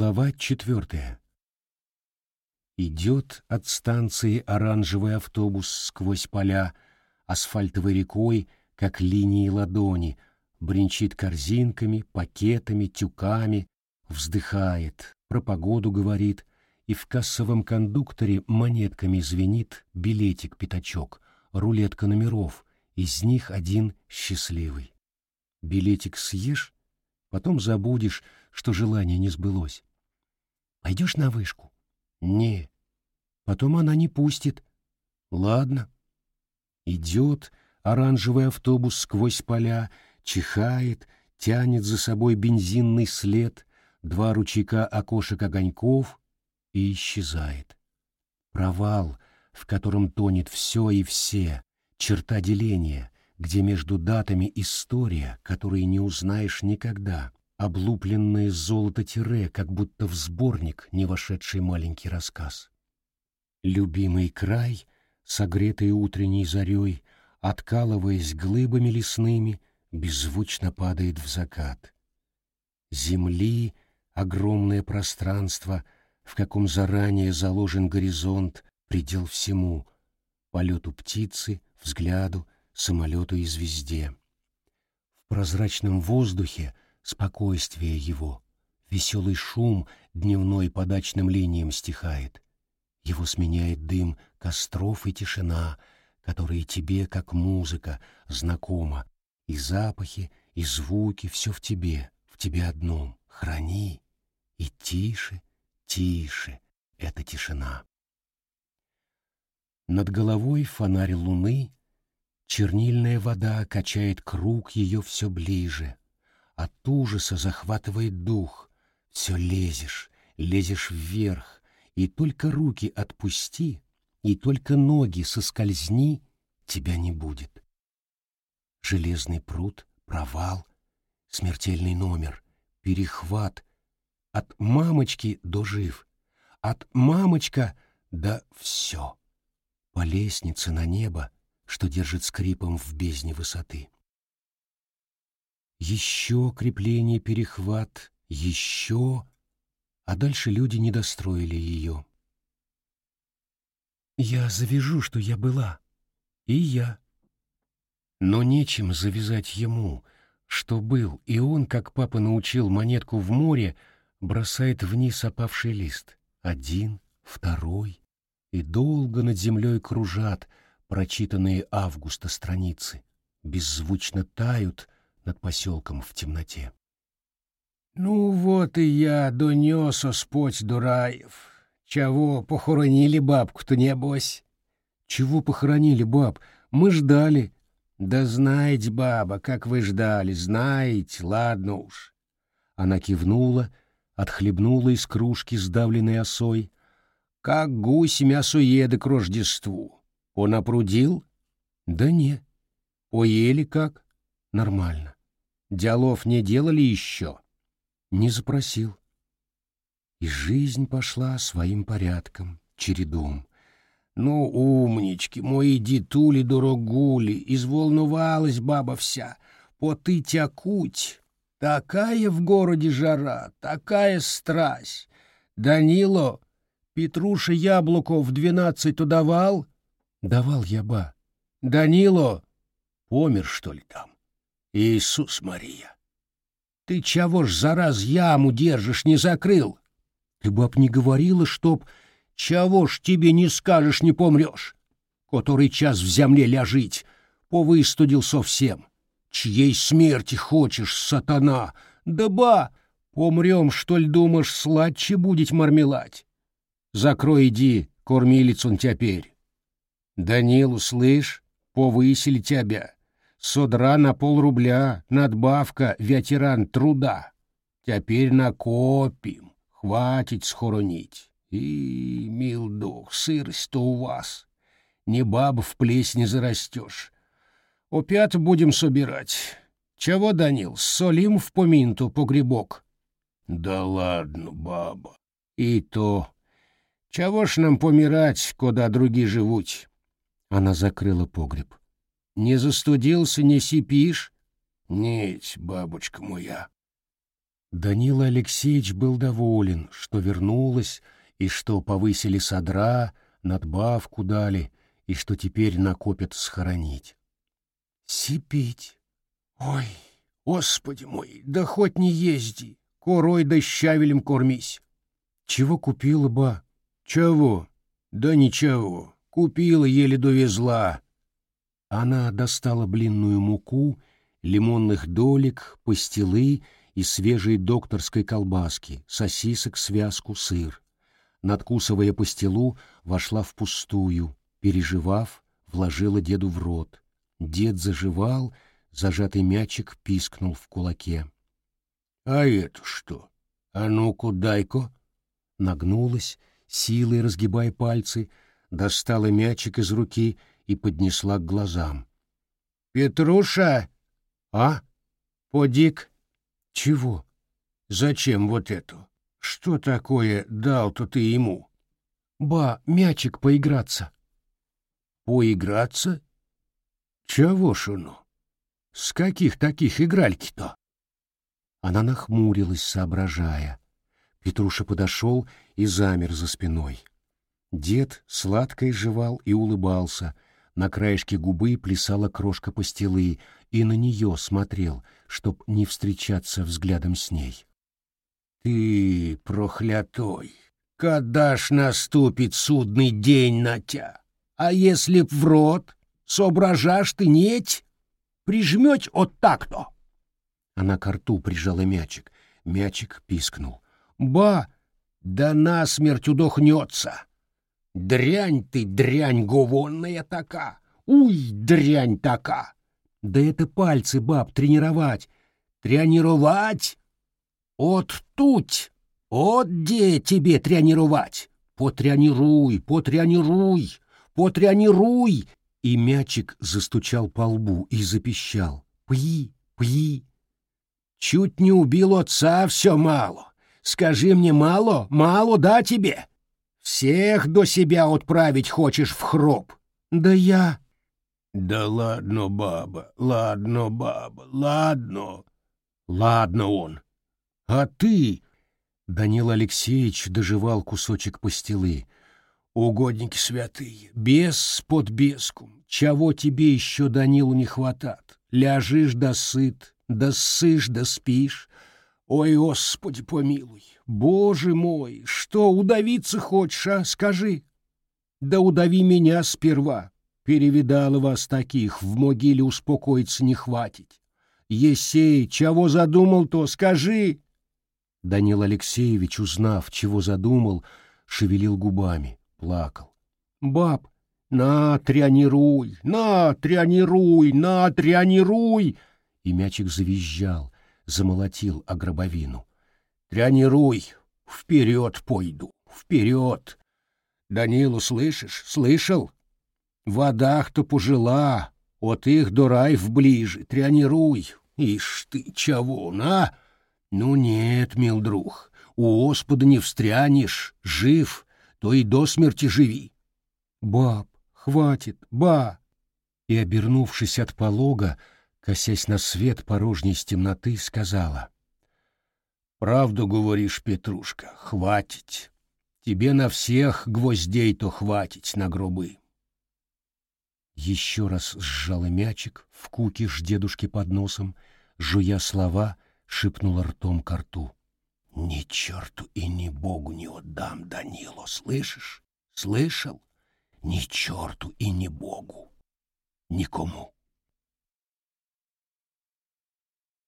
Глава четвертая. Идет от станции оранжевый автобус сквозь поля, асфальтовой рекой, как линии ладони, бренчит корзинками, пакетами, тюками, вздыхает, про погоду говорит, и в кассовом кондукторе монетками звенит билетик-пятачок, рулетка номеров, из них один счастливый. Билетик съешь, потом забудешь, что желание не сбылось. Пойдешь на вышку? Не. Потом она не пустит. Ладно. Идет оранжевый автобус сквозь поля, чихает, тянет за собой бензинный след, два ручейка окошек огоньков и исчезает. Провал, в котором тонет все и все, черта деления, где между датами история, которую не узнаешь никогда, облупленное золото-тире, как будто в сборник, не вошедший маленький рассказ. Любимый край, согретый утренней зарей, откалываясь глыбами лесными, беззвучно падает в закат. Земли огромное пространство, в каком заранее заложен горизонт, предел всему — полету птицы, взгляду, самолету и звезде. В прозрачном воздухе спокойствие его, веселый шум дневной подачным линиям стихает. Его сменяет дым костров и тишина, которые тебе, как музыка, знакома, и запахи, и звуки — все в тебе, в тебе одном. Храни, и тише, тише эта тишина. Над головой фонарь луны, чернильная вода качает круг ее все ближе. От ужаса захватывает дух, все лезешь, лезешь вверх, и только руки отпусти, и только ноги соскользни, тебя не будет. Железный пруд, провал, смертельный номер, перехват, от мамочки до жив, от мамочка до все. По лестнице на небо, что держит скрипом в бездне высоты. Еще крепление перехват, еще, а дальше люди не достроили ее. Я завяжу, что я была, и я. Но нечем завязать ему, что был, и он, как папа научил монетку в море, бросает вниз опавший лист. Один, второй. И долго над землей кружат прочитанные августа страницы. Беззвучно тают над поселком в темноте. Ну вот и я донес Господь Дураев. Чего похоронили бабку-то, небось? Чего похоронили, баб? Мы ждали. Да знаете, баба, как вы ждали, знаете, ладно уж. Она кивнула отхлебнула из кружки сдавленной осой. Как гусь мясоеды к Рождеству. Он опрудил? Да не. Поели как? Нормально. Делов не делали еще? Не запросил. И жизнь пошла своим порядком, чередом. Ну, умнички, мои дитули дорогули, изволновалась баба вся, поты тякуть, Такая в городе жара, такая страсть. Данило, Петруша яблоков двенадцать давал? Давал я, ба. Данило, помер, что ли, там? Иисус Мария. Ты чего ж за раз яму держишь, не закрыл? Ты, баб, не говорила, чтоб... Чего ж тебе не скажешь, не помрешь? Который час в земле ляжить, повыстудил совсем. Чьей смерти хочешь, сатана? Да ба! Помрем, что ли, думаешь, сладче будет мармелать? Закрой, иди, кормилицу теперь. Данилу, слышь, повысили тебя. Содра на полрубля, надбавка, ветеран труда. Теперь накопим, хватит схоронить. И, мил дух, сырость-то у вас. Не баб в плесне зарастешь, Опять будем собирать. Чего, Данил, солим в поминту погребок? Да ладно, баба. И то. Чего ж нам помирать, куда другие живут? Она закрыла погреб. Не застудился, не сипишь? Нет, бабочка моя. Данила Алексеевич был доволен, что вернулась, и что повысили содра, надбавку дали, и что теперь накопят схоронить. Сипить. Ой, господи мой, да хоть не езди, корой да щавелем кормись. Чего купила ба? Чего? Да ничего, купила, еле довезла. Она достала блинную муку, лимонных долек, пастилы и свежей докторской колбаски, сосисок, связку, сыр. Надкусывая пастилу, вошла в пустую, переживав, вложила деду в рот. Дед заживал, зажатый мячик пискнул в кулаке. — А это что? А ну-ка, дай-ка! Нагнулась, силой разгибая пальцы, достала мячик из руки и поднесла к глазам. — Петруша! А? Подик? — Чего? — Зачем вот это? Что такое дал-то ты ему? — Ба, мячик поиграться. — Поиграться? Чего ж оно? С каких таких игральки-то? Она нахмурилась, соображая. Петруша подошел и замер за спиной. Дед сладко жевал и улыбался. На краешке губы плясала крошка пастилы, и на нее смотрел, чтоб не встречаться взглядом с ней. — Ты, прохлятой, когда ж наступит судный день на тя? А если б в рот? Соображашь ты неть? Прижмёть от так-то. Она к рту прижала мячик. Мячик пискнул. Ба, да насмерть удохнется. Дрянь ты, дрянь гувонная така. Уй, дрянь така. Да это пальцы, баб, тренировать. Тренировать? От тут, от где тебе тренировать? Потренируй, потренируй, потренируй, и мячик застучал по лбу и запищал. «Пи! Пи!» «Чуть не убил отца, все мало. Скажи мне, мало? Мало, да, тебе? Всех до себя отправить хочешь в хроб?» «Да я...» «Да ладно, баба, ладно, баба, ладно. Ладно он. А ты...» Данил Алексеевич доживал кусочек пастилы. Угодники святые, без под бескум, чего тебе еще, Данилу, не хватат? Ляжешь да сыт, да ссышь да спишь. Ой, Господи, помилуй, Боже мой, что, удавиться хочешь, а, скажи? Да удави меня сперва, перевидала вас таких, в могиле успокоиться не хватит. Есей, чего задумал, то скажи. Данил Алексеевич, узнав, чего задумал, шевелил губами плакал. «Баб, на, тренируй, на, тренируй, на, тренируй!» И мячик завизжал, замолотил о гробовину. «Тренируй, вперед пойду, вперед!» «Данилу слышишь, слышал? Водах-то пожила, от их до райв ближе, тренируй. Ишь ты, чего, на? Ну нет, мил друг, у Господа не встрянешь, жив, то и до смерти живи. Баб, хватит, ба! И, обернувшись от полога, косясь на свет порожней с темноты, сказала. «Правду говоришь, Петрушка, хватит. Тебе на всех гвоздей-то хватит на гробы». Еще раз сжала мячик в кукиш дедушки под носом, жуя слова, шепнула ртом ко рту. Ни черту и ни богу не отдам Данило, слышишь? Слышал? Ни черту и ни богу. Никому.